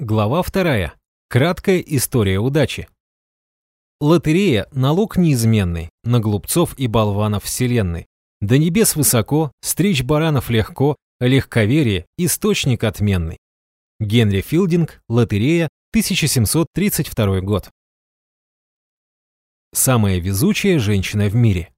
Глава вторая. Краткая история удачи. Лотерея – налог неизменный, на глупцов и болванов вселенной. До небес высоко, стричь баранов легко, легковерие – источник отменный. Генри Филдинг, Лотерея, 1732 год. Самая везучая женщина в мире –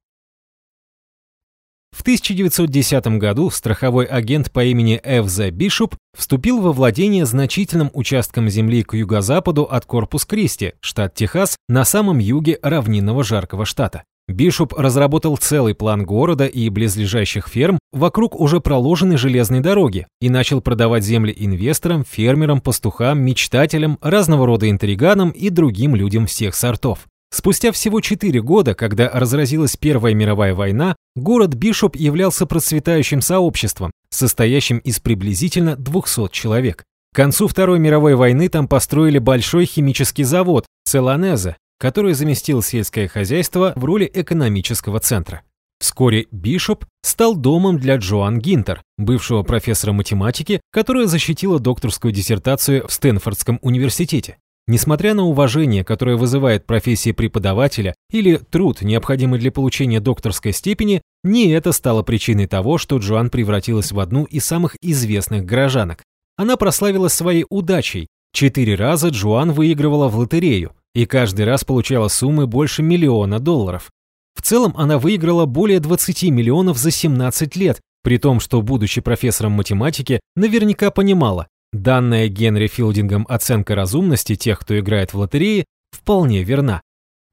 в 1910 году страховой агент по имени Эвзе Бишоп вступил во владение значительным участком земли к юго-западу от Корпус-Кристи, штат Техас, на самом юге равнинного жаркого штата. Бишоп разработал целый план города и близлежащих ферм вокруг уже проложенной железной дороги и начал продавать земли инвесторам, фермерам, пастухам, мечтателям, разного рода интриганам и другим людям всех сортов. Спустя всего четыре года, когда разразилась Первая мировая война, город Бишоп являлся процветающим сообществом, состоящим из приблизительно 200 человек. К концу Второй мировой войны там построили большой химический завод Целанезе, который заместил сельское хозяйство в роли экономического центра. Вскоре Бишоп стал домом для Джоан Гинтер, бывшего профессора математики, которая защитила докторскую диссертацию в Стэнфордском университете. Несмотря на уважение, которое вызывает профессия преподавателя или труд, необходимый для получения докторской степени, не это стало причиной того, что Джоан превратилась в одну из самых известных горожанок. Она прославилась своей удачей. Четыре раза Джоан выигрывала в лотерею и каждый раз получала суммы больше миллиона долларов. В целом она выиграла более 20 миллионов за 17 лет, при том, что, будучи профессором математики, наверняка понимала, Данная Генри Филдингом оценка разумности тех, кто играет в лотереи, вполне верна.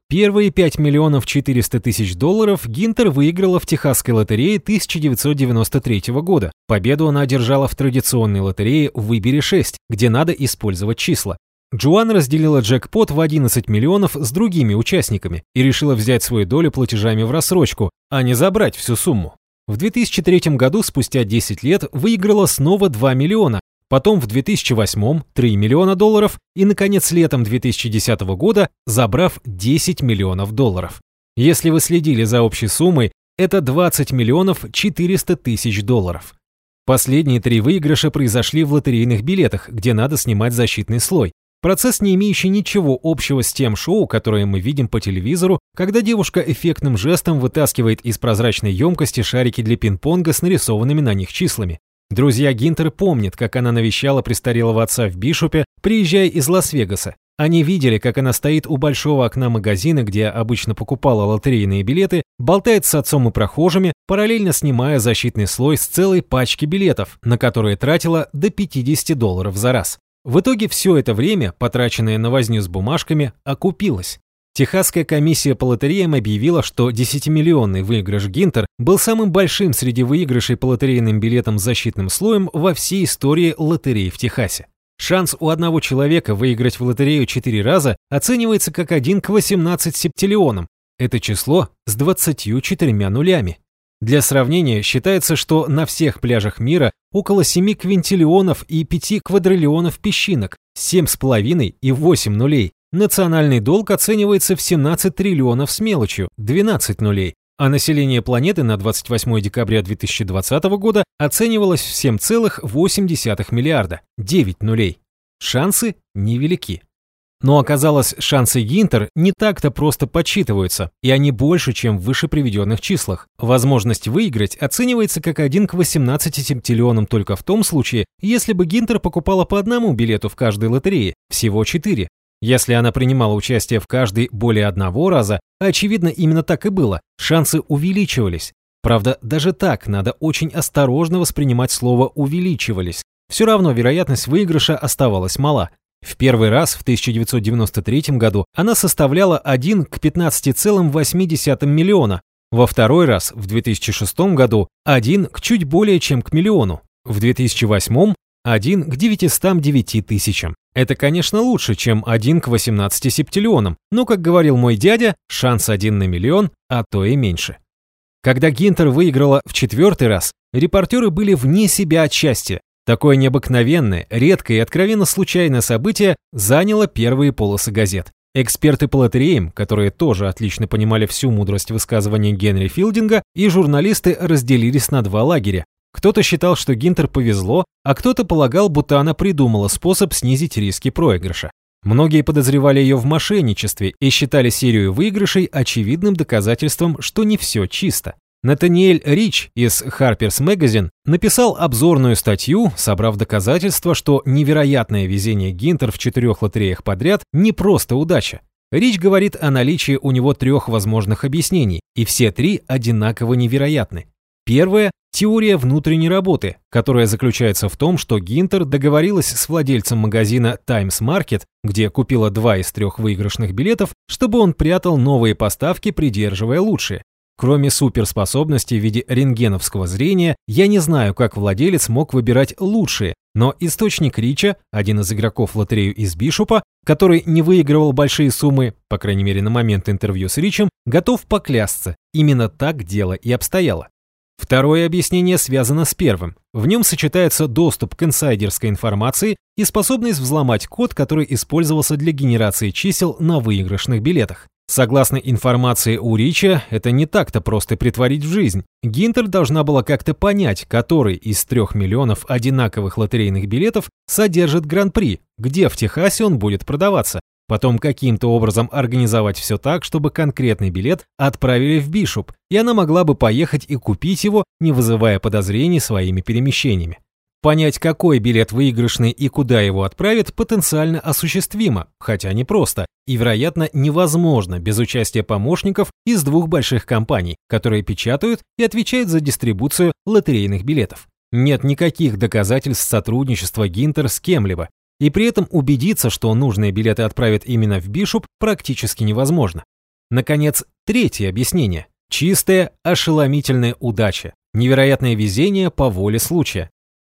Первые 5 миллионов 400 тысяч долларов Гинтер выиграла в Техасской лотерее 1993 года. Победу она одержала в традиционной лотерее «Выбери 6», где надо использовать числа. Джоан разделила джекпот в 11 миллионов с другими участниками и решила взять свою долю платежами в рассрочку, а не забрать всю сумму. В 2003 году, спустя 10 лет, выиграла снова 2 миллиона, потом в 2008 3 миллиона долларов и, наконец, летом 2010 года, забрав 10 миллионов долларов. Если вы следили за общей суммой, это 20 миллионов 400 тысяч долларов. Последние три выигрыша произошли в лотерейных билетах, где надо снимать защитный слой. Процесс, не имеющий ничего общего с тем шоу, которое мы видим по телевизору, когда девушка эффектным жестом вытаскивает из прозрачной емкости шарики для пинг-понга с нарисованными на них числами. Друзья Гинтер помнят, как она навещала престарелого отца в Бишопе, приезжая из Лас-Вегаса. Они видели, как она стоит у большого окна магазина, где обычно покупала лотерейные билеты, болтает с отцом и прохожими, параллельно снимая защитный слой с целой пачки билетов, на которые тратила до 50 долларов за раз. В итоге все это время, потраченное на возню с бумажками, окупилось. Техасская комиссия по лотереям объявила, что 10-миллионный выигрыш Гинтер был самым большим среди выигрышей по лотерейным билетам с защитным слоем во всей истории лотерей в Техасе. Шанс у одного человека выиграть в лотерею 4 раза оценивается как 1 к 18 септиллионам. Это число с 24 нулями. Для сравнения, считается, что на всех пляжах мира около 7 квинтиллионов и 5 квадриллионов песчинок, 7,5 и 8 нулей. Национальный долг оценивается в 17 триллионов с мелочью, 12 нулей, а население планеты на 28 декабря 2020 года оценивалось в 7,8 миллиарда, 9 нулей. Шансы невелики. Но оказалось, шансы Гинтер не так-то просто подсчитываются, и они больше, чем в выше приведенных числах. Возможность выиграть оценивается как 1 к 18 септиллионам только в том случае, если бы Гинтер покупала по одному билету в каждой лотерее, всего 4, если она принимала участие в каждой более одного раза, очевидно, именно так и было, шансы увеличивались. Правда, даже так надо очень осторожно воспринимать слово «увеличивались». Все равно вероятность выигрыша оставалась мала. В первый раз в 1993 году она составляла 1 к 15,8 миллиона, во второй раз в 2006 году 1 к чуть более чем к миллиону, в 2008 1 к 909 тысячам. Это, конечно, лучше, чем 1 к 18 септиллионам, но, как говорил мой дядя, шанс 1 на миллион, а то и меньше. Когда Гинтер выиграла в четвертый раз, репортеры были вне себя от счастья. Такое необыкновенное, редкое и откровенно случайное событие заняло первые полосы газет. Эксперты по лотереям, которые тоже отлично понимали всю мудрость высказывания Генри Филдинга, и журналисты разделились на два лагеря. Кто-то считал, что Гинтер повезло, а кто-то полагал, будто она придумала способ снизить риски проигрыша. Многие подозревали ее в мошенничестве и считали серию выигрышей очевидным доказательством, что не все чисто. Натаниэль Рич из Harper's Magazine написал обзорную статью, собрав доказательства, что невероятное везение Гинтер в четырех лотереях подряд не просто удача. Рич говорит о наличии у него трех возможных объяснений, и все три одинаково невероятны. Первое – теория внутренней работы, которая заключается в том, что Гинтер договорилась с владельцем магазина Times Market, где купила два из трех выигрышных билетов, чтобы он прятал новые поставки, придерживая лучшие. Кроме суперспособностей в виде рентгеновского зрения, я не знаю, как владелец мог выбирать лучшие, но источник Рича, один из игроков лотерею из Бишопа, который не выигрывал большие суммы, по крайней мере на момент интервью с Ричем, готов поклясться, именно так дело и обстояло. Второе объяснение связано с первым. В нем сочетается доступ к инсайдерской информации и способность взломать код, который использовался для генерации чисел на выигрышных билетах. Согласно информации у Рича, это не так-то просто притворить в жизнь. Гинтер должна была как-то понять, который из трех миллионов одинаковых лотерейных билетов содержит Гран-при, где в Техасе он будет продаваться. Потом каким-то образом организовать все так, чтобы конкретный билет отправили в Бишоп, и она могла бы поехать и купить его, не вызывая подозрений своими перемещениями. Понять, какой билет выигрышный и куда его отправят, потенциально осуществимо, хотя не просто, и, вероятно, невозможно без участия помощников из двух больших компаний, которые печатают и отвечают за дистрибуцию лотерейных билетов. Нет никаких доказательств сотрудничества Гинтер с кем-либо, и при этом убедиться, что нужные билеты отправят именно в Бишоп, практически невозможно. Наконец, третье объяснение. Чистая, ошеломительная удача. Невероятное везение по воле случая.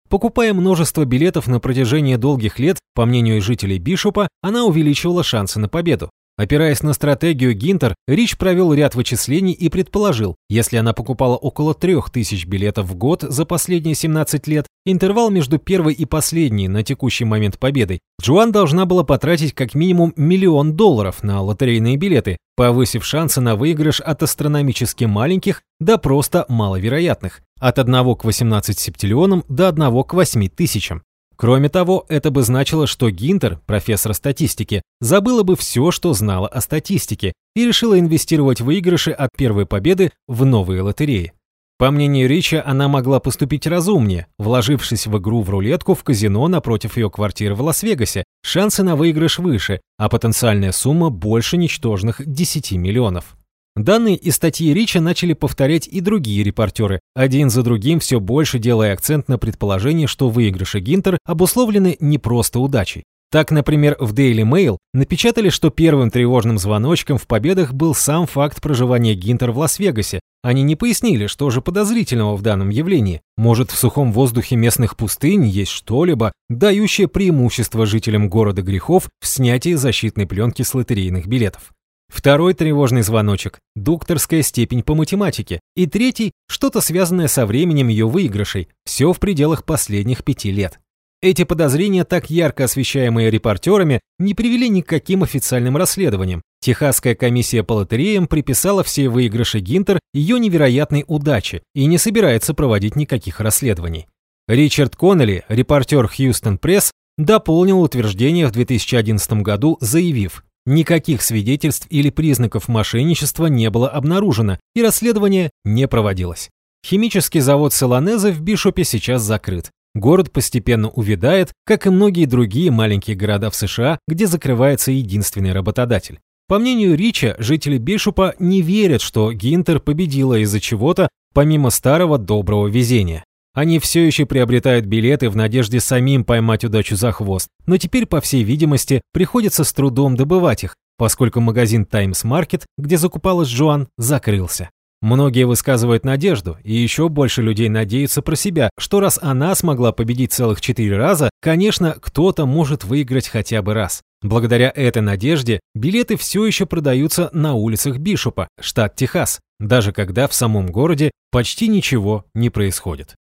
Покупая множество билетов на протяжении долгих лет, по мнению жителей Бишопа, она увеличивала шансы на победу. Опираясь на стратегию Гинтер, Рич провел ряд вычислений и предположил, если она покупала около 3000 билетов в год за последние 17 лет, интервал между первой и последней на текущий момент победой, Джоан должна была потратить как минимум миллион долларов на лотерейные билеты, повысив шансы на выигрыш от астрономически маленьких до просто маловероятных, от 1 к 18 септиллионам до 1 к 8 тысячам. Кроме того, это бы значило, что Гинтер, профессор статистики, забыла бы все, что знала о статистике, и решила инвестировать выигрыши от первой победы в новые лотереи. По мнению Рича, она могла поступить разумнее, вложившись в игру в рулетку в казино напротив ее квартиры в Лас-Вегасе. Шансы на выигрыш выше, а потенциальная сумма больше ничтожных 10 миллионов. Данные из статьи Рича начали повторять и другие репортеры, один за другим все больше делая акцент на предположение, что выигрыши Гинтер обусловлены не просто удачей. Так, например, в Daily Mail напечатали, что первым тревожным звоночком в победах был сам факт проживания Гинтер в Лас-Вегасе. Они не пояснили, что же подозрительного в данном явлении. Может, в сухом воздухе местных пустынь есть что-либо, дающее преимущество жителям города грехов в снятии защитной пленки с лотерейных билетов. Второй тревожный звоночек – докторская степень по математике. И третий – что-то связанное со временем ее выигрышей. Все в пределах последних пяти лет. Эти подозрения, так ярко освещаемые репортерами, не привели ни к каким официальным расследованиям. Техасская комиссия по лотереям приписала все выигрыши Гинтер ее невероятной удаче и не собирается проводить никаких расследований. Ричард Коннелли, репортер Хьюстон Пресс, дополнил утверждение в 2011 году, заявив, Никаких свидетельств или признаков мошенничества не было обнаружено, и расследование не проводилось. Химический завод Солонеза в Бишопе сейчас закрыт. Город постепенно увядает, как и многие другие маленькие города в США, где закрывается единственный работодатель. По мнению Рича, жители Бишопа не верят, что Гинтер победила из-за чего-то, помимо старого доброго везения. Они все еще приобретают билеты в надежде самим поймать удачу за хвост, но теперь, по всей видимости, приходится с трудом добывать их, поскольку магазин Times Market, где закупалась Джоан, закрылся. Многие высказывают надежду, и еще больше людей надеются про себя, что раз она смогла победить целых четыре раза, конечно, кто-то может выиграть хотя бы раз. Благодаря этой надежде билеты все еще продаются на улицах Бишопа, штат Техас, даже когда в самом городе почти ничего не происходит.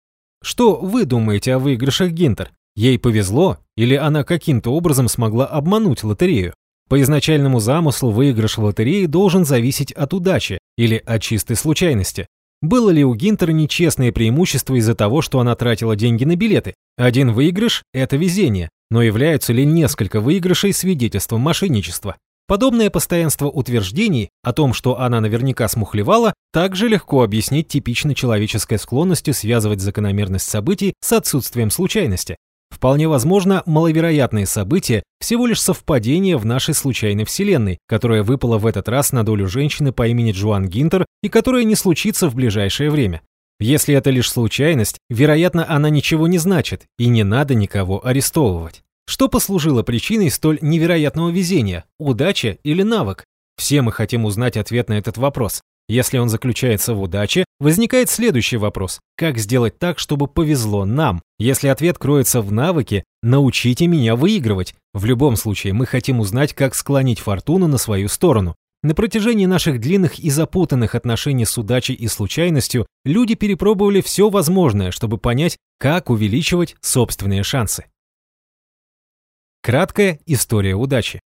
Что вы думаете о выигрышах Гинтер? Ей повезло или она каким-то образом смогла обмануть лотерею? По изначальному замыслу выигрыш в лотерее должен зависеть от удачи или от чистой случайности. Было ли у Гинтера нечестное преимущество из-за того, что она тратила деньги на билеты? Один выигрыш – это везение, но являются ли несколько выигрышей свидетельством мошенничества? Подобное постоянство утверждений о том, что она наверняка смухлевала, также легко объяснить типично человеческой склонностью связывать закономерность событий с отсутствием случайности. Вполне возможно, маловероятные события – всего лишь совпадение в нашей случайной вселенной, которая выпала в этот раз на долю женщины по имени Джоан Гинтер и которая не случится в ближайшее время. Если это лишь случайность, вероятно, она ничего не значит, и не надо никого арестовывать. Что послужило причиной столь невероятного везения – удача или навык? Все мы хотим узнать ответ на этот вопрос. Если он заключается в удаче, возникает следующий вопрос. Как сделать так, чтобы повезло нам? Если ответ кроется в навыке, научите меня выигрывать. В любом случае, мы хотим узнать, как склонить фортуну на свою сторону. На протяжении наших длинных и запутанных отношений с удачей и случайностью люди перепробовали все возможное, чтобы понять, как увеличивать собственные шансы. Краткая история удачи.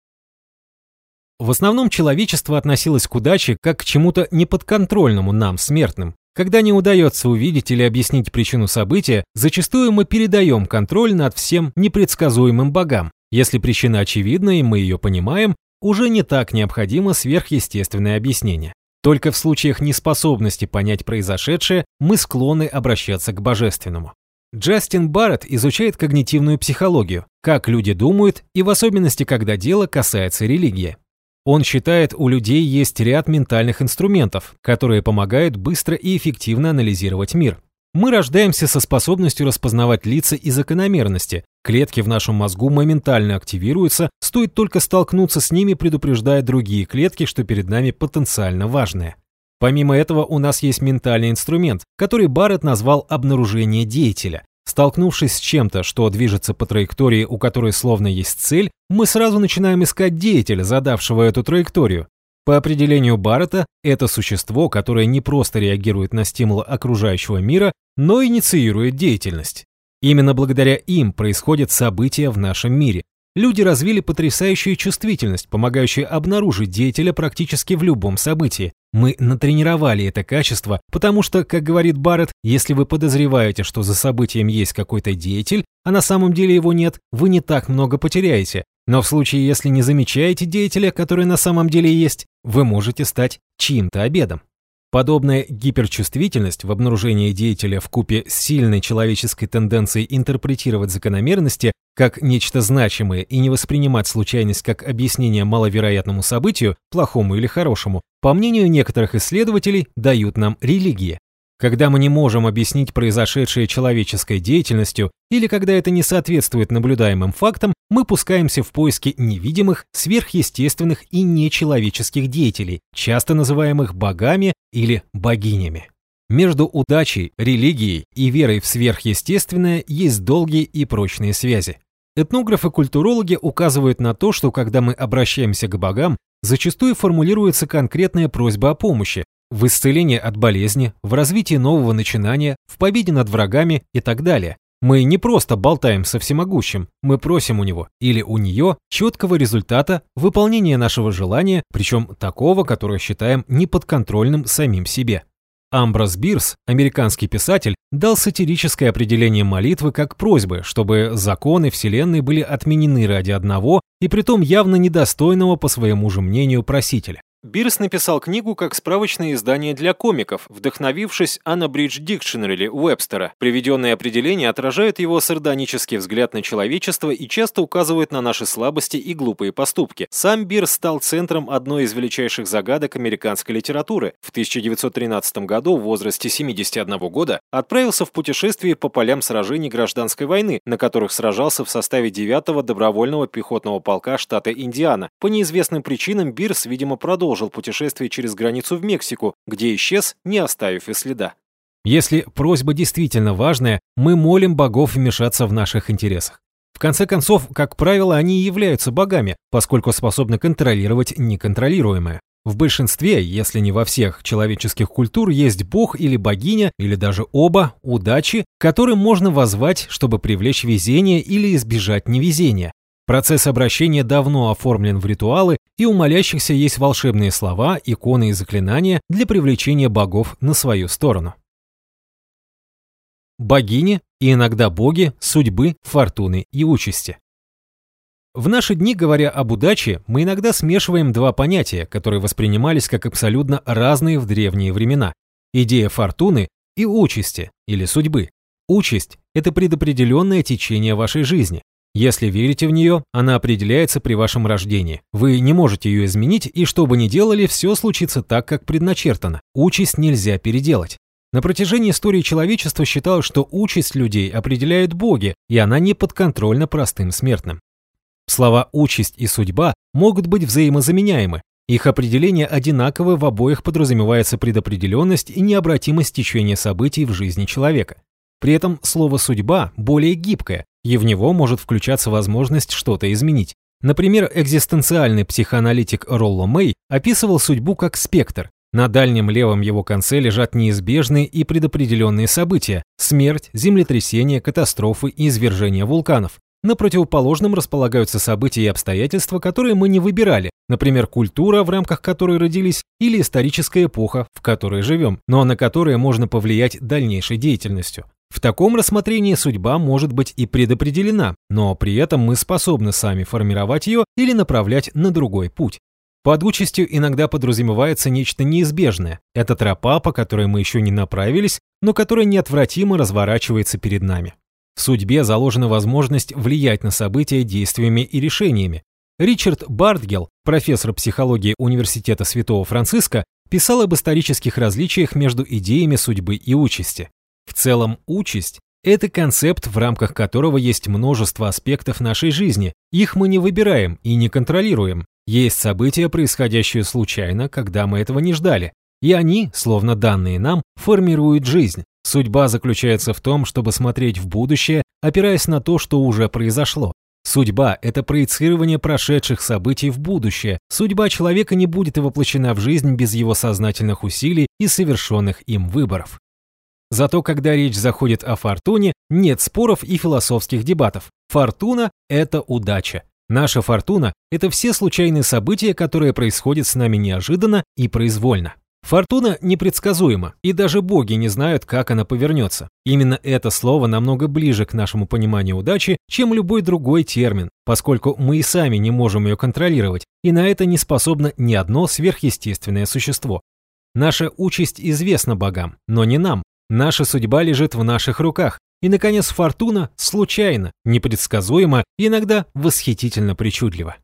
В основном человечество относилось к удаче как к чему-то неподконтрольному нам, смертным. Когда не удается увидеть или объяснить причину события, зачастую мы передаем контроль над всем непредсказуемым богам. Если причина очевидна и мы ее понимаем, уже не так необходимо сверхъестественное объяснение. Только в случаях неспособности понять произошедшее мы склонны обращаться к божественному. Джастин Барретт изучает когнитивную психологию, как люди думают и в особенности, когда дело касается религии. Он считает, у людей есть ряд ментальных инструментов, которые помогают быстро и эффективно анализировать мир. Мы рождаемся со способностью распознавать лица и закономерности. Клетки в нашем мозгу моментально активируются, стоит только столкнуться с ними, предупреждая другие клетки, что перед нами потенциально важное. Помимо этого, у нас есть ментальный инструмент, который Барретт назвал обнаружение деятеля. Столкнувшись с чем-то, что движется по траектории, у которой словно есть цель, мы сразу начинаем искать деятеля, задавшего эту траекторию. По определению Баррета, это существо, которое не просто реагирует на стимулы окружающего мира, но инициирует деятельность. Именно благодаря им происходят события в нашем мире. Люди развили потрясающую чувствительность, помогающую обнаружить деятеля практически в любом событии. Мы натренировали это качество, потому что, как говорит Барретт, если вы подозреваете, что за событием есть какой-то деятель, а на самом деле его нет, вы не так много потеряете. Но в случае, если не замечаете деятеля, который на самом деле есть, вы можете стать чьим-то обедом. Подобная гиперчувствительность в обнаружении деятеля в купе с сильной человеческой тенденцией интерпретировать закономерности как нечто значимое и не воспринимать случайность как объяснение маловероятному событию, плохому или хорошему, по мнению некоторых исследователей, дают нам религии. Когда мы не можем объяснить произошедшее человеческой деятельностью или когда это не соответствует наблюдаемым фактам, мы пускаемся в поиски невидимых, сверхъестественных и нечеловеческих деятелей, часто называемых богами или богинями. Между удачей, религией и верой в сверхъестественное есть долгие и прочные связи. Этнографы-культурологи указывают на то, что когда мы обращаемся к богам, зачастую формулируется конкретная просьба о помощи, в исцелении от болезни, в развитии нового начинания, в победе над врагами и так далее. Мы не просто болтаем со всемогущим, мы просим у него или у нее четкого результата выполнения нашего желания, причем такого, которое считаем неподконтрольным самим себе. Амброс Бирс, американский писатель, дал сатирическое определение молитвы как просьбы, чтобы законы Вселенной были отменены ради одного и притом явно недостойного по своему же мнению просителя. Бирс написал книгу как справочное издание для комиков, вдохновившись Unabridged Dictionary Уэбстера. Приведенные определения отражают его сардонический взгляд на человечество и часто указывают на наши слабости и глупые поступки. Сам Бирс стал центром одной из величайших загадок американской литературы. В 1913 году в возрасте 71 года отправился в путешествие по полям сражений гражданской войны, на которых сражался в составе 9-го добровольного пехотного полка штата Индиана. По неизвестным причинам Бирс, видимо, продолжил продолжил путешествие через границу в Мексику, где исчез, не оставив и следа. Если просьба действительно важная, мы молим богов вмешаться в наших интересах. В конце концов, как правило, они и являются богами, поскольку способны контролировать неконтролируемое. В большинстве, если не во всех человеческих культур, есть бог или богиня, или даже оба, удачи, которым можно возвать, чтобы привлечь везение или избежать невезения. Процесс обращения давно оформлен в ритуалы, и у молящихся есть волшебные слова, иконы и заклинания для привлечения богов на свою сторону. Богини и иногда боги судьбы, фортуны и участи. В наши дни, говоря об удаче, мы иногда смешиваем два понятия, которые воспринимались как абсолютно разные в древние времена. Идея фортуны и участи, или судьбы. Участь – это предопределенное течение вашей жизни. Если верите в нее, она определяется при вашем рождении. Вы не можете ее изменить, и что бы ни делали, все случится так, как предначертано. Участь нельзя переделать. На протяжении истории человечества считалось, что участь людей определяют боги, и она не подконтрольна простым смертным. Слова «участь» и «судьба» могут быть взаимозаменяемы. Их определение одинаково в обоих подразумевается предопределенность и необратимость течения событий в жизни человека. При этом слово «судьба» более гибкое, и в него может включаться возможность что-то изменить. Например, экзистенциальный психоаналитик Ролло Мэй описывал судьбу как спектр. На дальнем левом его конце лежат неизбежные и предопределенные события – смерть, землетрясения, катастрофы и извержения вулканов. На противоположном располагаются события и обстоятельства, которые мы не выбирали, например, культура, в рамках которой родились, или историческая эпоха, в которой живем, но на которые можно повлиять дальнейшей деятельностью. В таком рассмотрении судьба может быть и предопределена, но при этом мы способны сами формировать ее или направлять на другой путь. Под участью иногда подразумевается нечто неизбежное. Это тропа, по которой мы еще не направились, но которая неотвратимо разворачивается перед нами. В судьбе заложена возможность влиять на события действиями и решениями. Ричард Бартгелл, профессор психологии Университета Святого Франциска, писал об исторических различиях между идеями судьбы и участи. В целом, участь – это концепт, в рамках которого есть множество аспектов нашей жизни. Их мы не выбираем и не контролируем. Есть события, происходящие случайно, когда мы этого не ждали. И они, словно данные нам, формируют жизнь. Судьба заключается в том, чтобы смотреть в будущее, опираясь на то, что уже произошло. Судьба – это проецирование прошедших событий в будущее. Судьба человека не будет воплощена в жизнь без его сознательных усилий и совершенных им выборов. Зато когда речь заходит о фортуне, нет споров и философских дебатов. Фортуна – это удача. Наша фортуна – это все случайные события, которые происходят с нами неожиданно и произвольно. Фортуна непредсказуема, и даже боги не знают, как она повернется. Именно это слово намного ближе к нашему пониманию удачи, чем любой другой термин, поскольку мы и сами не можем ее контролировать, и на это не способно ни одно сверхъестественное существо. Наша участь известна богам, но не нам. Наша судьба лежит в наших руках. И, наконец, фортуна случайно, непредсказуема и иногда восхитительно причудлива.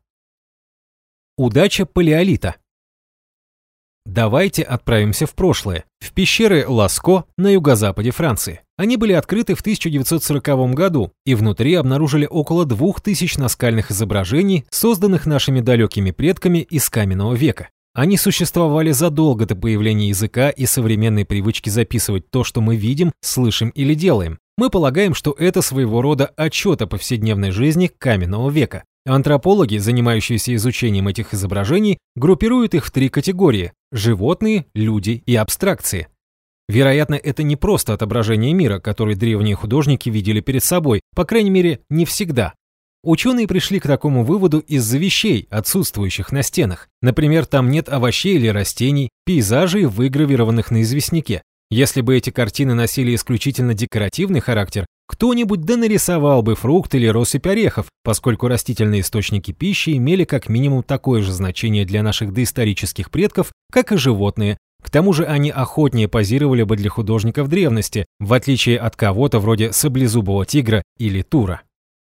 Удача палеолита – Давайте отправимся в прошлое, в пещеры Ласко на юго-западе Франции. Они были открыты в 1940 году и внутри обнаружили около 2000 наскальных изображений, созданных нашими далекими предками из каменного века. Они существовали задолго до появления языка и современной привычки записывать то, что мы видим, слышим или делаем. Мы полагаем, что это своего рода отчет о повседневной жизни каменного века. Антропологи, занимающиеся изучением этих изображений, группируют их в три категории – животные, люди и абстракции. Вероятно, это не просто отображение мира, который древние художники видели перед собой, по крайней мере, не всегда. Ученые пришли к такому выводу из-за вещей, отсутствующих на стенах. Например, там нет овощей или растений, пейзажей, выгравированных на известняке. Если бы эти картины носили исключительно декоративный характер, кто-нибудь да нарисовал бы фрукт или россыпь орехов, поскольку растительные источники пищи имели как минимум такое же значение для наших доисторических предков, как и животные. К тому же они охотнее позировали бы для художников древности, в отличие от кого-то вроде саблезубого тигра или тура.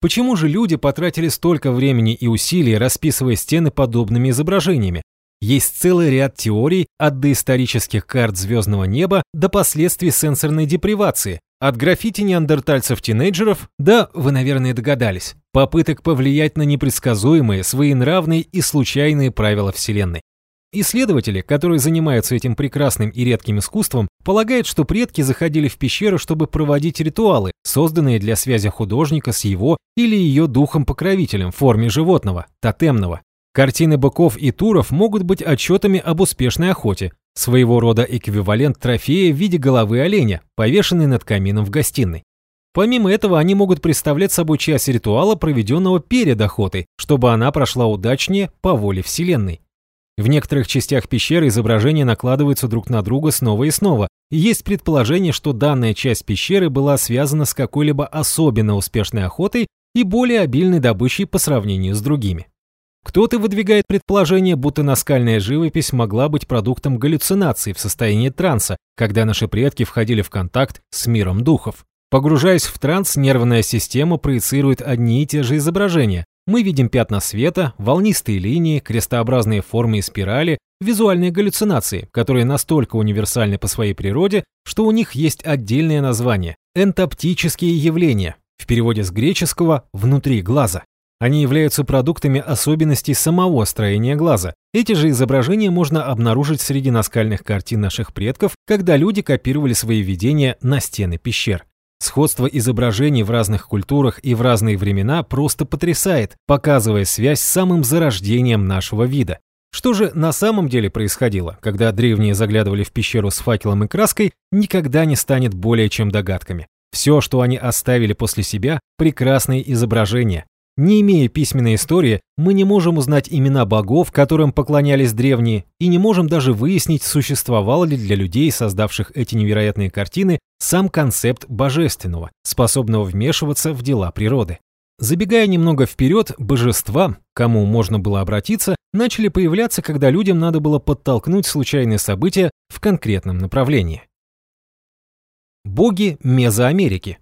Почему же люди потратили столько времени и усилий, расписывая стены подобными изображениями? Есть целый ряд теорий от доисторических карт звездного неба до последствий сенсорной депривации, от граффити неандертальцев-тинейджеров да, вы, наверное, догадались, попыток повлиять на непредсказуемые, своенравные и случайные правила Вселенной. Исследователи, которые занимаются этим прекрасным и редким искусством, полагают, что предки заходили в пещеру, чтобы проводить ритуалы, созданные для связи художника с его или ее духом-покровителем в форме животного, тотемного. Картины быков и туров могут быть отчетами об успешной охоте, своего рода эквивалент трофея в виде головы оленя, повешенный над камином в гостиной. Помимо этого, они могут представлять собой часть ритуала, проведенного перед охотой, чтобы она прошла удачнее по воле Вселенной. В некоторых частях пещеры изображения накладываются друг на друга снова и снова, и есть предположение, что данная часть пещеры была связана с какой-либо особенно успешной охотой и более обильной добычей по сравнению с другими. Кто-то выдвигает предположение, будто наскальная живопись могла быть продуктом галлюцинаций в состоянии транса, когда наши предки входили в контакт с миром духов. Погружаясь в транс, нервная система проецирует одни и те же изображения, мы видим пятна света, волнистые линии, крестообразные формы и спирали, визуальные галлюцинации, которые настолько универсальны по своей природе, что у них есть отдельное название – энтоптические явления, в переводе с греческого «внутри глаза». Они являются продуктами особенностей самого строения глаза. Эти же изображения можно обнаружить среди наскальных картин наших предков, когда люди копировали свои видения на стены пещер. Сходство изображений в разных культурах и в разные времена просто потрясает, показывая связь с самым зарождением нашего вида. Что же на самом деле происходило, когда древние заглядывали в пещеру с факелом и краской, никогда не станет более чем догадками. Все, что они оставили после себя – прекрасные изображения, не имея письменной истории, мы не можем узнать имена богов, которым поклонялись древние, и не можем даже выяснить, существовал ли для людей, создавших эти невероятные картины, сам концепт божественного, способного вмешиваться в дела природы. Забегая немного вперед, божества, кому можно было обратиться, начали появляться, когда людям надо было подтолкнуть случайные события в конкретном направлении. Боги Мезоамерики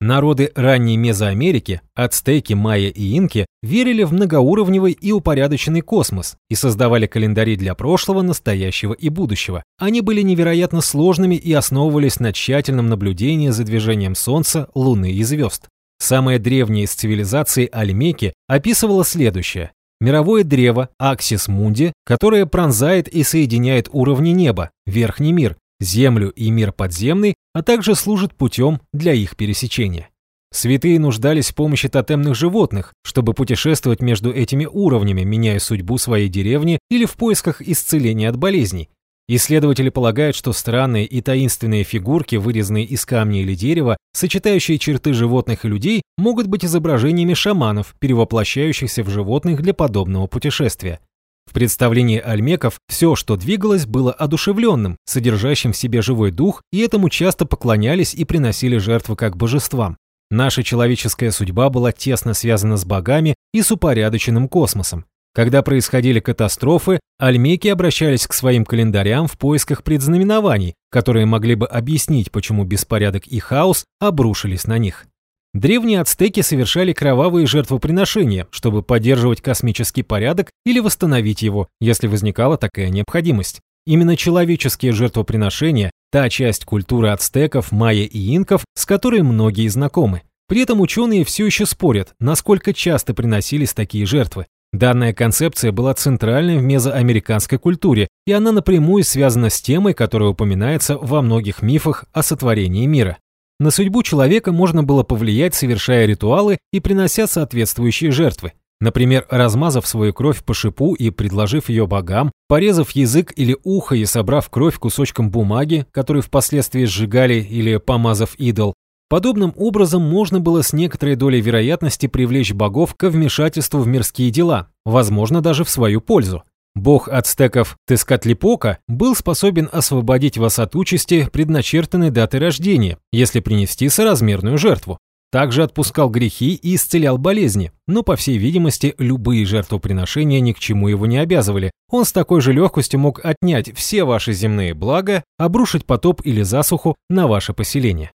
Народы ранней Мезоамерики, ацтеки, майя и инки, верили в многоуровневый и упорядоченный космос и создавали календари для прошлого, настоящего и будущего. Они были невероятно сложными и основывались на тщательном наблюдении за движением Солнца, Луны и звезд. Самая древняя из цивилизаций Альмеки описывала следующее. Мировое древо Аксис Мунди, которое пронзает и соединяет уровни неба, верхний мир, землю и мир подземный, а также служит путем для их пересечения. Святые нуждались в помощи тотемных животных, чтобы путешествовать между этими уровнями, меняя судьбу своей деревни или в поисках исцеления от болезней. Исследователи полагают, что странные и таинственные фигурки, вырезанные из камня или дерева, сочетающие черты животных и людей, могут быть изображениями шаманов, перевоплощающихся в животных для подобного путешествия. В представлении альмеков все, что двигалось, было одушевленным, содержащим в себе живой дух, и этому часто поклонялись и приносили жертвы как божествам. Наша человеческая судьба была тесно связана с богами и с упорядоченным космосом. Когда происходили катастрофы, альмеки обращались к своим календарям в поисках предзнаменований, которые могли бы объяснить, почему беспорядок и хаос обрушились на них. Древние ацтеки совершали кровавые жертвоприношения, чтобы поддерживать космический порядок или восстановить его, если возникала такая необходимость. Именно человеческие жертвоприношения – та часть культуры ацтеков, майя и инков, с которой многие знакомы. При этом ученые все еще спорят, насколько часто приносились такие жертвы. Данная концепция была центральной в мезоамериканской культуре, и она напрямую связана с темой, которая упоминается во многих мифах о сотворении мира. На судьбу человека можно было повлиять, совершая ритуалы и принося соответствующие жертвы. Например, размазав свою кровь по шипу и предложив ее богам, порезав язык или ухо и собрав кровь кусочком бумаги, который впоследствии сжигали или помазав идол. Подобным образом можно было с некоторой долей вероятности привлечь богов к вмешательству в мирские дела, возможно, даже в свою пользу. Бог ацтеков Тескатлипока был способен освободить вас от участи предначертанной даты рождения, если принести соразмерную жертву. Также отпускал грехи и исцелял болезни, но, по всей видимости, любые жертвоприношения ни к чему его не обязывали. Он с такой же легкостью мог отнять все ваши земные блага, обрушить потоп или засуху на ваше поселение.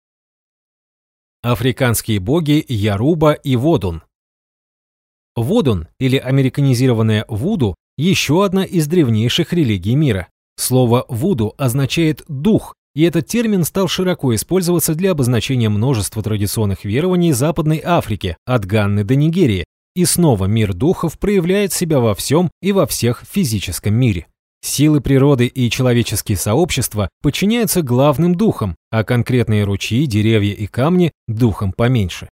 Африканские боги Яруба и Водун Водун, или американизированная Вуду, еще одна из древнейших религий мира. Слово «вуду» означает «дух», и этот термин стал широко использоваться для обозначения множества традиционных верований Западной Африки, от Ганны до Нигерии. И снова мир духов проявляет себя во всем и во всех физическом мире. Силы природы и человеческие сообщества подчиняются главным духам, а конкретные ручьи, деревья и камни – духам поменьше.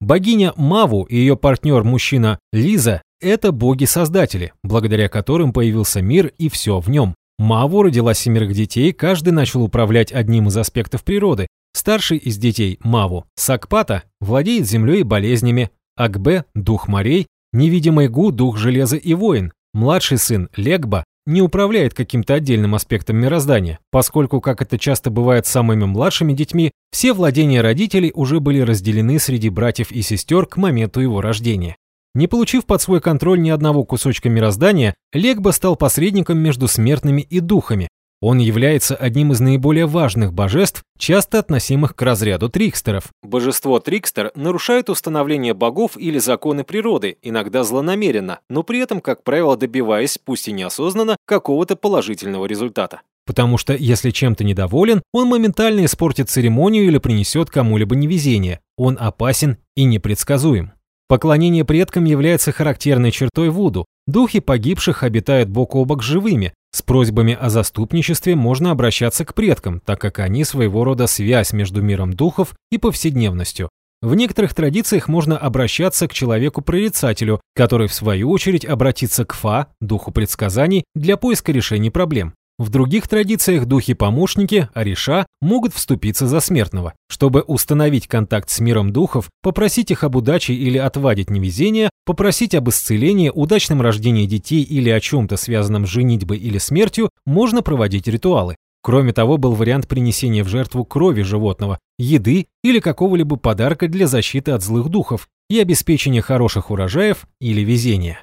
Богиня Маву и ее партнер-мужчина Лиза это боги-создатели, благодаря которым появился мир и все в нем. Маву родила семерых детей, каждый начал управлять одним из аспектов природы. Старший из детей, Маву, Сакпата, владеет землей и болезнями, Акбе – дух морей, невидимый Гу – дух железа и воин, младший сын, Легба, не управляет каким-то отдельным аспектом мироздания, поскольку, как это часто бывает с самыми младшими детьми, все владения родителей уже были разделены среди братьев и сестер к моменту его рождения. Не получив под свой контроль ни одного кусочка мироздания, Легба стал посредником между смертными и духами, он является одним из наиболее важных божеств, часто относимых к разряду трикстеров. Божество трикстер нарушает установление богов или законы природы, иногда злонамеренно, но при этом, как правило, добиваясь, пусть и неосознанно, какого-то положительного результата. Потому что, если чем-то недоволен, он моментально испортит церемонию или принесет кому-либо невезение. Он опасен и непредсказуем. Поклонение предкам является характерной чертой Вуду. Духи погибших обитают бок о бок живыми, с просьбами о заступничестве можно обращаться к предкам, так как они своего рода связь между миром духов и повседневностью. В некоторых традициях можно обращаться к человеку-прорицателю, который в свою очередь обратится к Фа, духу предсказаний, для поиска решений проблем. В других традициях духи-помощники, Ариша, могут вступиться за смертного. Чтобы установить контакт с миром духов, попросить их об удаче или отвадить невезение, попросить об исцелении, удачном рождении детей или о чем-то связанном с женитьбой или смертью, можно проводить ритуалы. Кроме того, был вариант принесения в жертву крови животного, еды или какого-либо подарка для защиты от злых духов и обеспечения хороших урожаев или везения.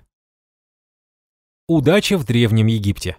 Удача в Древнем Египте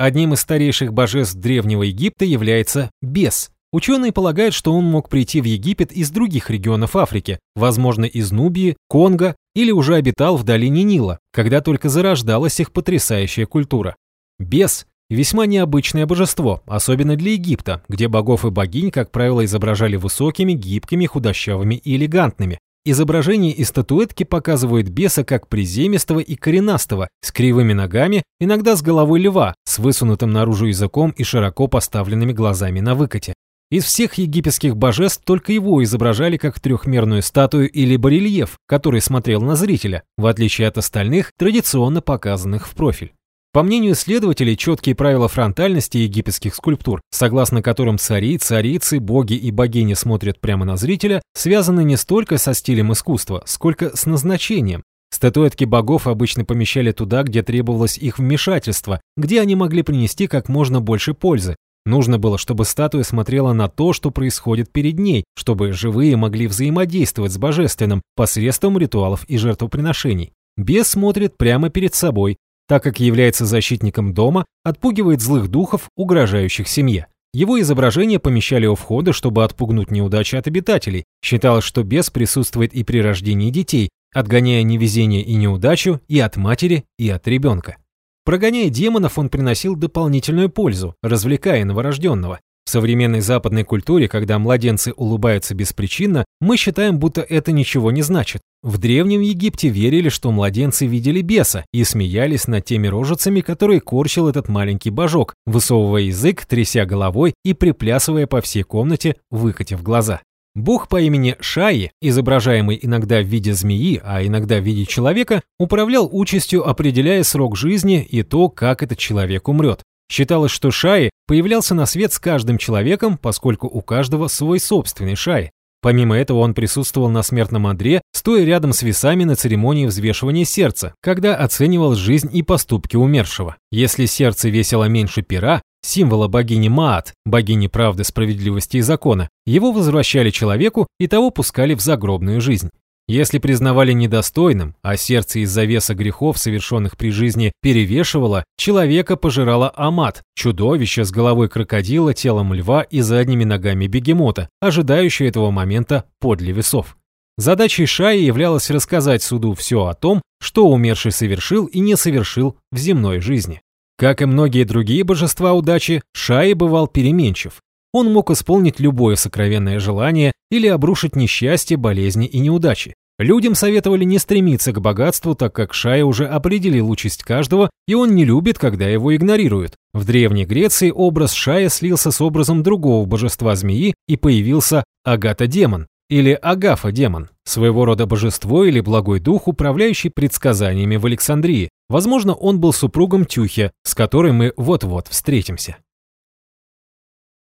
Одним из старейших божеств Древнего Египта является бес. Ученые полагают, что он мог прийти в Египет из других регионов Африки, возможно, из Нубии, Конго или уже обитал в долине Нила, когда только зарождалась их потрясающая культура. Бес – весьма необычное божество, особенно для Египта, где богов и богинь, как правило, изображали высокими, гибкими, худощавыми и элегантными, Изображение из статуэтки показывает беса как приземистого и коренастого, с кривыми ногами, иногда с головой льва, с высунутым наружу языком и широко поставленными глазами на выкате. Из всех египетских божеств только его изображали как трехмерную статую или барельеф, который смотрел на зрителя, в отличие от остальных, традиционно показанных в профиль. По мнению исследователей, четкие правила фронтальности египетских скульптур, согласно которым цари, царицы, боги и богини смотрят прямо на зрителя, связаны не столько со стилем искусства, сколько с назначением. Статуэтки богов обычно помещали туда, где требовалось их вмешательство, где они могли принести как можно больше пользы. Нужно было, чтобы статуя смотрела на то, что происходит перед ней, чтобы живые могли взаимодействовать с божественным посредством ритуалов и жертвоприношений. Бес смотрит прямо перед собой, так как является защитником дома, отпугивает злых духов, угрожающих семье. Его изображение помещали у входа, чтобы отпугнуть неудачи от обитателей. Считалось, что бес присутствует и при рождении детей, отгоняя невезение и неудачу и от матери, и от ребенка. Прогоняя демонов, он приносил дополнительную пользу, развлекая новорожденного. В современной западной культуре, когда младенцы улыбаются беспричинно, мы считаем, будто это ничего не значит. В Древнем Египте верили, что младенцы видели беса и смеялись над теми рожицами, которые корчил этот маленький божок, высовывая язык, тряся головой и приплясывая по всей комнате, выкатив глаза. Бог по имени Шаи, изображаемый иногда в виде змеи, а иногда в виде человека, управлял участью, определяя срок жизни и то, как этот человек умрет. Считалось, что Шаи появлялся на свет с каждым человеком, поскольку у каждого свой собственный Шаи. Помимо этого он присутствовал на смертном одре, стоя рядом с весами на церемонии взвешивания сердца, когда оценивал жизнь и поступки умершего. Если сердце весило меньше пера, символа богини Маат, богини правды, справедливости и закона, его возвращали человеку и того пускали в загробную жизнь. Если признавали недостойным, а сердце из-за веса грехов, совершенных при жизни, перевешивало, человека пожирало амат, чудовище с головой крокодила, телом льва и задними ногами бегемота, ожидающее этого момента подле весов. Задачей Шаи являлось рассказать суду все о том, что умерший совершил и не совершил в земной жизни. Как и многие другие божества удачи, Шаи бывал переменчив. Он мог исполнить любое сокровенное желание или обрушить несчастье, болезни и неудачи. Людям советовали не стремиться к богатству, так как Шая уже определил участь каждого, и он не любит, когда его игнорируют. В Древней Греции образ Шая слился с образом другого божества змеи и появился Агата-демон или Агафа-демон, своего рода божество или благой дух, управляющий предсказаниями в Александрии. Возможно, он был супругом Тюхе, с которой мы вот-вот встретимся.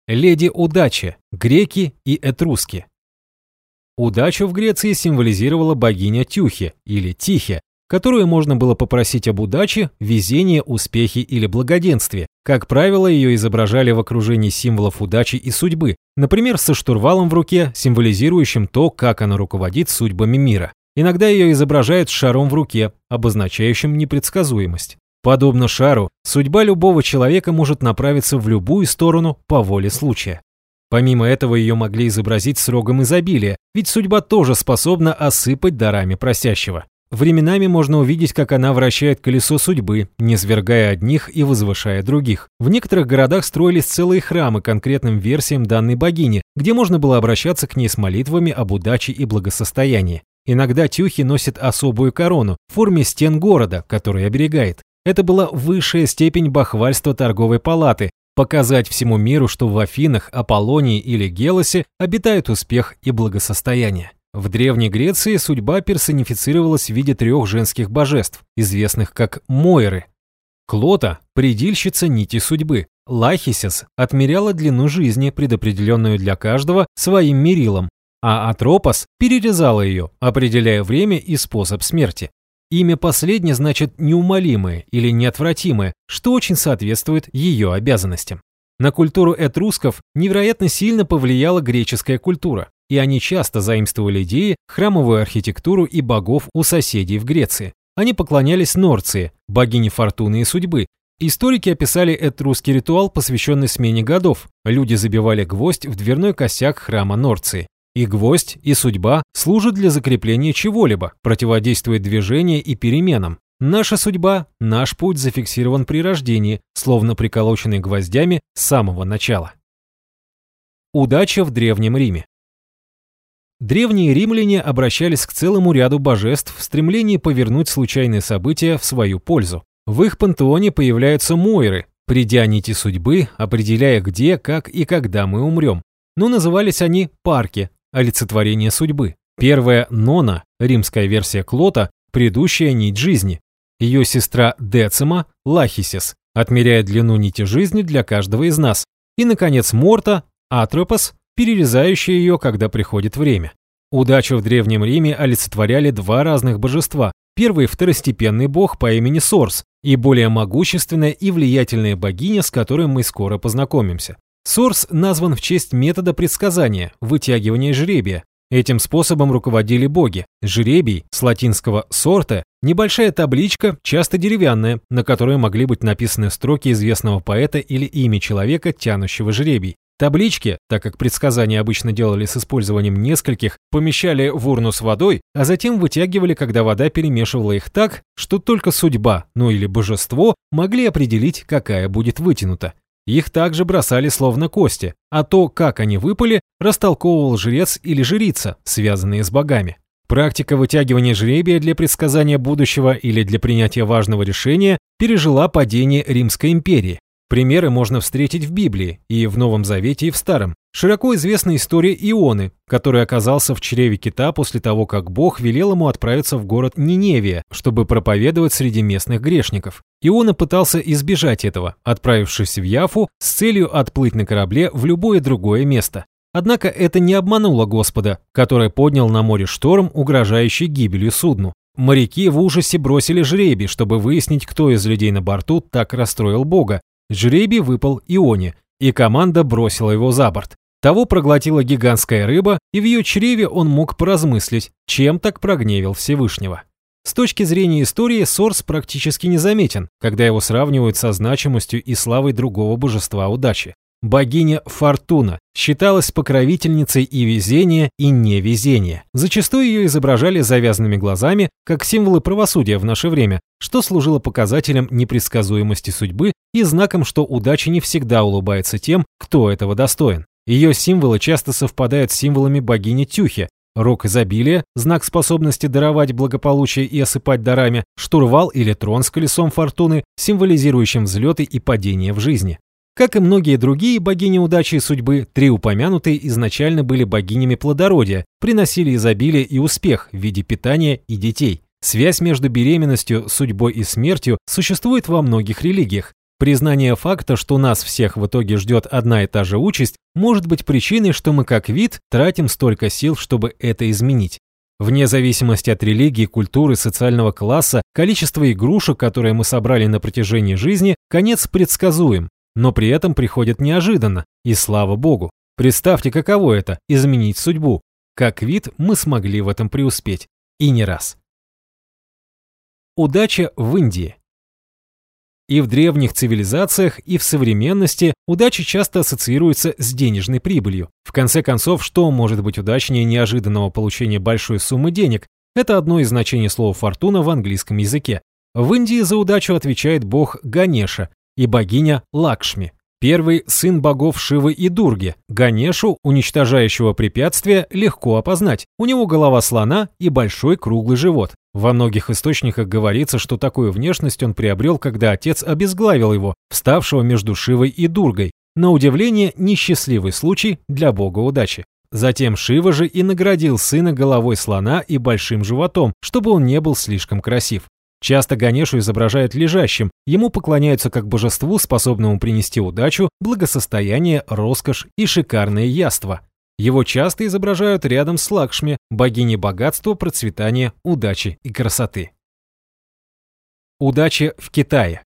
Леди удачи, греки и этруски. Удачу в Греции символизировала богиня Тюхи или Тихе, которую можно было попросить об удаче, везении, успехе или благоденствии. Как правило, ее изображали в окружении символов удачи и судьбы, например, со штурвалом в руке, символизирующим то, как она руководит судьбами мира. Иногда ее изображают с шаром в руке, обозначающим непредсказуемость. Подобно шару, судьба любого человека может направиться в любую сторону по воле случая. Помимо этого ее могли изобразить с рогом изобилия, ведь судьба тоже способна осыпать дарами просящего. Временами можно увидеть, как она вращает колесо судьбы, не свергая одних и возвышая других. В некоторых городах строились целые храмы конкретным версиям данной богини, где можно было обращаться к ней с молитвами об удаче и благосостоянии. Иногда тюхи носят особую корону в форме стен города, который оберегает. Это была высшая степень бахвальства торговой палаты, показать всему миру, что в Афинах, Аполлонии или Гелосе обитает успех и благосостояние. В Древней Греции судьба персонифицировалась в виде трех женских божеств, известных как Мойры. Клота – предельщица нити судьбы. Лахисис отмеряла длину жизни, предопределенную для каждого, своим мерилом, а Атропос перерезала ее, определяя время и способ смерти. Имя последнее значит «неумолимое» или «неотвратимое», что очень соответствует ее обязанностям. На культуру этрусков невероятно сильно повлияла греческая культура и они часто заимствовали идеи, храмовую архитектуру и богов у соседей в Греции. Они поклонялись Норции, богине фортуны и судьбы. Историки описали этот русский ритуал, посвященный смене годов. Люди забивали гвоздь в дверной косяк храма Норции. И гвоздь, и судьба служат для закрепления чего-либо, противодействует движению и переменам. Наша судьба, наш путь зафиксирован при рождении, словно приколоченный гвоздями с самого начала. Удача в Древнем Риме. Древние римляне обращались к целому ряду божеств в стремлении повернуть случайные события в свою пользу. В их пантеоне появляются Мойры, придя нити судьбы, определяя где, как и когда мы умрем. Но назывались они парки, олицетворение судьбы. Первая Нона, римская версия Клота, предыдущая нить жизни. Ее сестра Децима, Лахисис, отмеряет длину нити жизни для каждого из нас. И, наконец, Морта, Атропос, перерезающая ее, когда приходит время. Удачу в Древнем Риме олицетворяли два разных божества. Первый – второстепенный бог по имени Сорс и более могущественная и влиятельная богиня, с которой мы скоро познакомимся. Сорс назван в честь метода предсказания – вытягивания жребия. Этим способом руководили боги. Жребий, с латинского «сорте», небольшая табличка, часто деревянная, на которой могли быть написаны строки известного поэта или имя человека, тянущего жребий. Таблички, так как предсказания обычно делали с использованием нескольких, помещали в урну с водой, а затем вытягивали, когда вода перемешивала их так, что только судьба, ну или божество, могли определить, какая будет вытянута. Их также бросали словно кости, а то, как они выпали, растолковывал жрец или жрица, связанные с богами. Практика вытягивания жребия для предсказания будущего или для принятия важного решения пережила падение Римской империи, Примеры можно встретить в Библии и в Новом Завете, и в Старом. Широко известна история Ионы, который оказался в чреве кита после того, как Бог велел ему отправиться в город Ниневия, чтобы проповедовать среди местных грешников. Иона пытался избежать этого, отправившись в Яфу с целью отплыть на корабле в любое другое место. Однако это не обмануло Господа, который поднял на море шторм, угрожающий гибелью судну. Моряки в ужасе бросили жребий, чтобы выяснить, кто из людей на борту так расстроил Бога, Жребий выпал Ионе, и команда бросила его за борт. Того проглотила гигантская рыба, и в ее чреве он мог поразмыслить, чем так прогневил Всевышнего. С точки зрения истории Сорс практически незаметен, когда его сравнивают со значимостью и славой другого божества удачи. Богиня Фортуна считалась покровительницей и везения, и невезения. Зачастую ее изображали завязанными глазами, как символы правосудия в наше время, что служило показателем непредсказуемости судьбы и знаком, что удача не всегда улыбается тем, кто этого достоин. Ее символы часто совпадают с символами богини Тюхи, Рог изобилия, знак способности даровать благополучие и осыпать дарами, штурвал или трон с колесом фортуны, символизирующим взлеты и падения в жизни. Как и многие другие богини удачи и судьбы, три упомянутые изначально были богинями плодородия, приносили изобилие и успех в виде питания и детей. Связь между беременностью, судьбой и смертью существует во многих религиях. Признание факта, что нас всех в итоге ждет одна и та же участь, может быть причиной, что мы как вид тратим столько сил, чтобы это изменить. Вне зависимости от религии, культуры, социального класса, количество игрушек, которые мы собрали на протяжении жизни, конец предсказуем, но при этом приходит неожиданно, и слава богу. Представьте, каково это – изменить судьбу. Как вид мы смогли в этом преуспеть. И не раз. Удача в Индии. И в древних цивилизациях, и в современности удача часто ассоциируется с денежной прибылью. В конце концов, что может быть удачнее неожиданного получения большой суммы денег? Это одно из значений слова «фортуна» в английском языке. В Индии за удачу отвечает бог Ганеша и богиня Лакшми. Первый сын богов Шивы и Дурги. Ганешу, уничтожающего препятствия, легко опознать. У него голова слона и большой круглый живот. Во многих источниках говорится, что такую внешность он приобрел, когда отец обезглавил его, вставшего между Шивой и Дургой. На удивление, несчастливый случай для бога удачи. Затем Шива же и наградил сына головой слона и большим животом, чтобы он не был слишком красив. Часто Ганешу изображают лежащим, ему поклоняются как божеству, способному принести удачу, благосостояние, роскошь и шикарное яство. Его часто изображают рядом с Лакшми, богиней богатства, процветания, удачи и красоты. Удача в Китае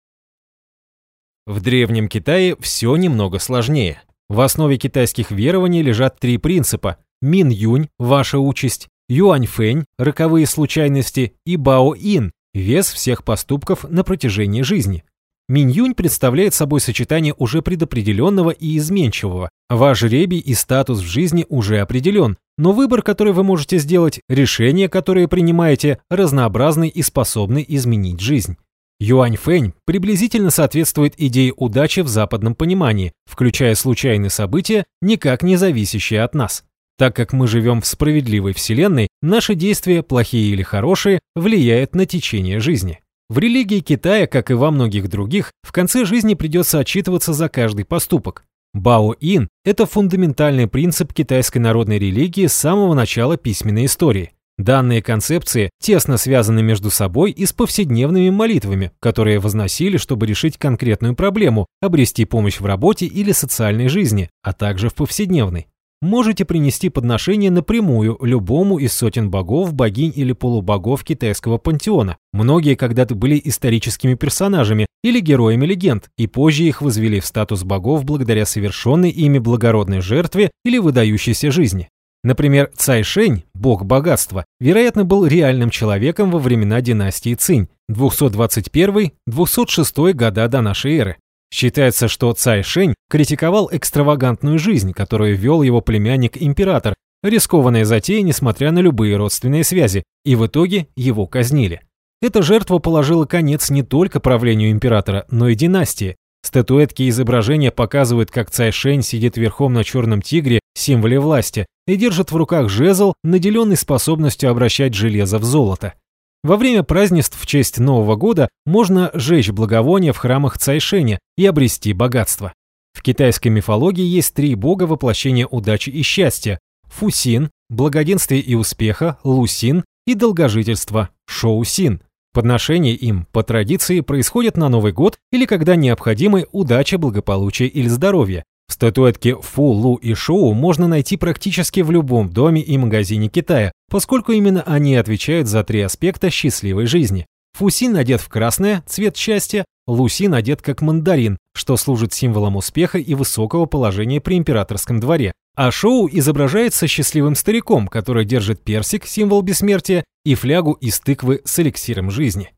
В Древнем Китае все немного сложнее. В основе китайских верований лежат три принципа – Мин-Юнь – ваша участь, Юань-Фэнь – роковые случайности и Бао-Ин Вес всех поступков на протяжении жизни. Минь-Юнь представляет собой сочетание уже предопределенного и изменчивого. Ваш жребий и статус в жизни уже определен, но выбор, который вы можете сделать, решения, которые принимаете, разнообразны и способны изменить жизнь. Юань-Фэнь приблизительно соответствует идее удачи в западном понимании, включая случайные события, никак не зависящие от нас. Так как мы живем в справедливой вселенной, наши действия, плохие или хорошие, влияют на течение жизни. В религии Китая, как и во многих других, в конце жизни придется отчитываться за каждый поступок. Бао-Ин – это фундаментальный принцип китайской народной религии с самого начала письменной истории. Данные концепции тесно связаны между собой и с повседневными молитвами, которые возносили, чтобы решить конкретную проблему, обрести помощь в работе или социальной жизни, а также в повседневной можете принести подношение напрямую любому из сотен богов, богинь или полубогов китайского пантеона. Многие когда-то были историческими персонажами или героями легенд, и позже их возвели в статус богов благодаря совершенной ими благородной жертве или выдающейся жизни. Например, Цай Шэнь, бог богатства, вероятно, был реальным человеком во времена династии Цинь, 221-206 года до нашей эры. Считается, что Цай Шэнь критиковал экстравагантную жизнь, которую вел его племянник-император, рискованная затея, несмотря на любые родственные связи, и в итоге его казнили. Эта жертва положила конец не только правлению императора, но и династии. Статуэтки и изображения показывают, как Цай Шэнь сидит верхом на черном тигре, символе власти, и держит в руках жезл, наделенный способностью обращать железо в золото. Во время празднеств в честь Нового года можно жечь благовония в храмах Цайшэня и обрести богатство. В китайской мифологии есть три бога воплощения удачи и счастья – Фусин, благоденствия и успеха, Лусин и долгожительства, Шоусин. Подношения им, по традиции, происходят на Новый год или когда необходимы удача, благополучие или здоровье. В статуэтке Фу, Лу и Шоу можно найти практически в любом доме и магазине Китая, поскольку именно они отвечают за три аспекта счастливой жизни. Фусин одет в красное, цвет счастья, Лусин одет как мандарин, что служит символом успеха и высокого положения при императорском дворе. А Шоу изображается счастливым стариком, который держит персик, символ бессмертия, и флягу из тыквы с эликсиром жизни.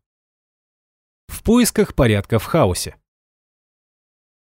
В поисках порядка в хаосе.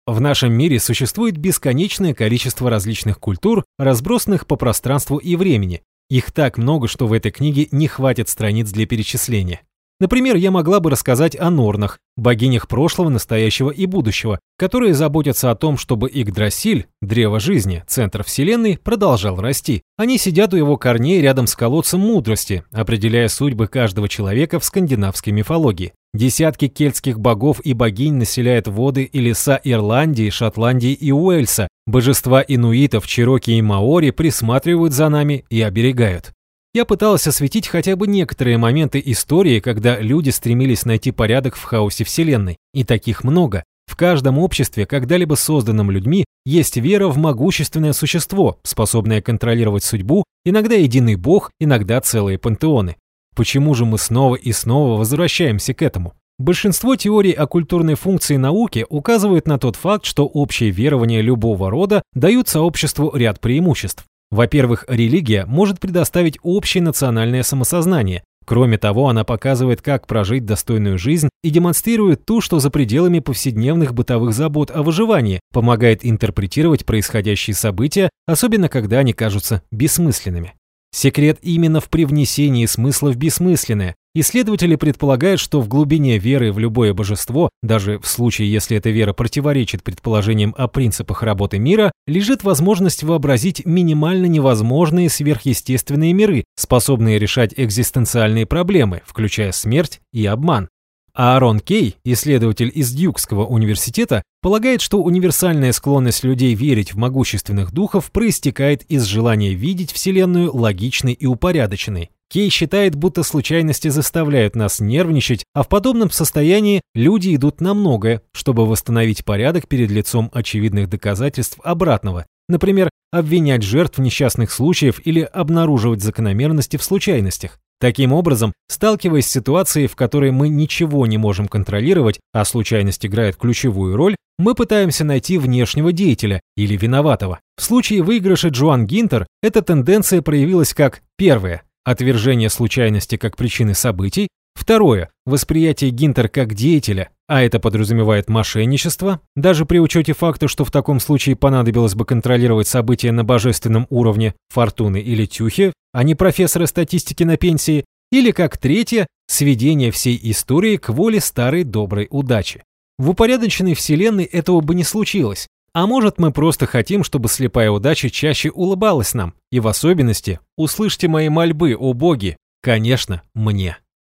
В нашем мире существует бесконечное количество различных культур, разбросанных по пространству и времени. Их так много, что в этой книге не хватит страниц для перечисления. Например, я могла бы рассказать о Норнах, богинях прошлого, настоящего и будущего, которые заботятся о том, чтобы Игдрасиль, древо жизни, центр вселенной, продолжал расти. Они сидят у его корней рядом с колодцем мудрости, определяя судьбы каждого человека в скандинавской мифологии. Десятки кельтских богов и богинь населяют воды и леса Ирландии, Шотландии и Уэльса. Божества инуитов, чероки и маори присматривают за нами и оберегают. Я пыталась осветить хотя бы некоторые моменты истории, когда люди стремились найти порядок в хаосе Вселенной, и таких много. В каждом обществе, когда-либо созданном людьми, есть вера в могущественное существо, способное контролировать судьбу, иногда единый бог, иногда целые пантеоны. Почему же мы снова и снова возвращаемся к этому? Большинство теорий о культурной функции науки указывают на тот факт, что общие верования любого рода дают сообществу ряд преимуществ. Во-первых, религия может предоставить общее национальное самосознание. Кроме того, она показывает, как прожить достойную жизнь и демонстрирует то, что за пределами повседневных бытовых забот о выживании, помогает интерпретировать происходящие события, особенно когда они кажутся бессмысленными. Секрет именно в привнесении смысла в бессмысленное. Исследователи предполагают, что в глубине веры в любое божество, даже в случае, если эта вера противоречит предположениям о принципах работы мира, лежит возможность вообразить минимально невозможные сверхъестественные миры, способные решать экзистенциальные проблемы, включая смерть и обман. Аарон Кей, исследователь из Дьюкского университета, полагает, что универсальная склонность людей верить в могущественных духов проистекает из желания видеть Вселенную логичной и упорядоченной. Кей считает, будто случайности заставляют нас нервничать, а в подобном состоянии люди идут на многое, чтобы восстановить порядок перед лицом очевидных доказательств обратного, например, обвинять жертв несчастных случаев или обнаруживать закономерности в случайностях. Таким образом, сталкиваясь с ситуацией, в которой мы ничего не можем контролировать, а случайность играет ключевую роль, мы пытаемся найти внешнего деятеля или виноватого. В случае выигрыша Джоан Гинтер эта тенденция проявилась как первое – отвержение случайности как причины событий, второе – восприятие Гинтер как деятеля, а это подразумевает мошенничество, даже при учете факта, что в таком случае понадобилось бы контролировать события на божественном уровне, фортуны или тюхи, а не профессора статистики на пенсии, или как третье, сведение всей истории к воле старой доброй удачи. В упорядоченной вселенной этого бы не случилось, а может мы просто хотим, чтобы слепая удача чаще улыбалась нам, и в особенности услышьте мои мольбы, о боги, конечно, мне.